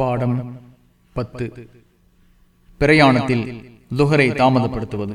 பாடம் பத்து. பிரயாணத்தில் லுகரை தாமதப்படுத்துவது.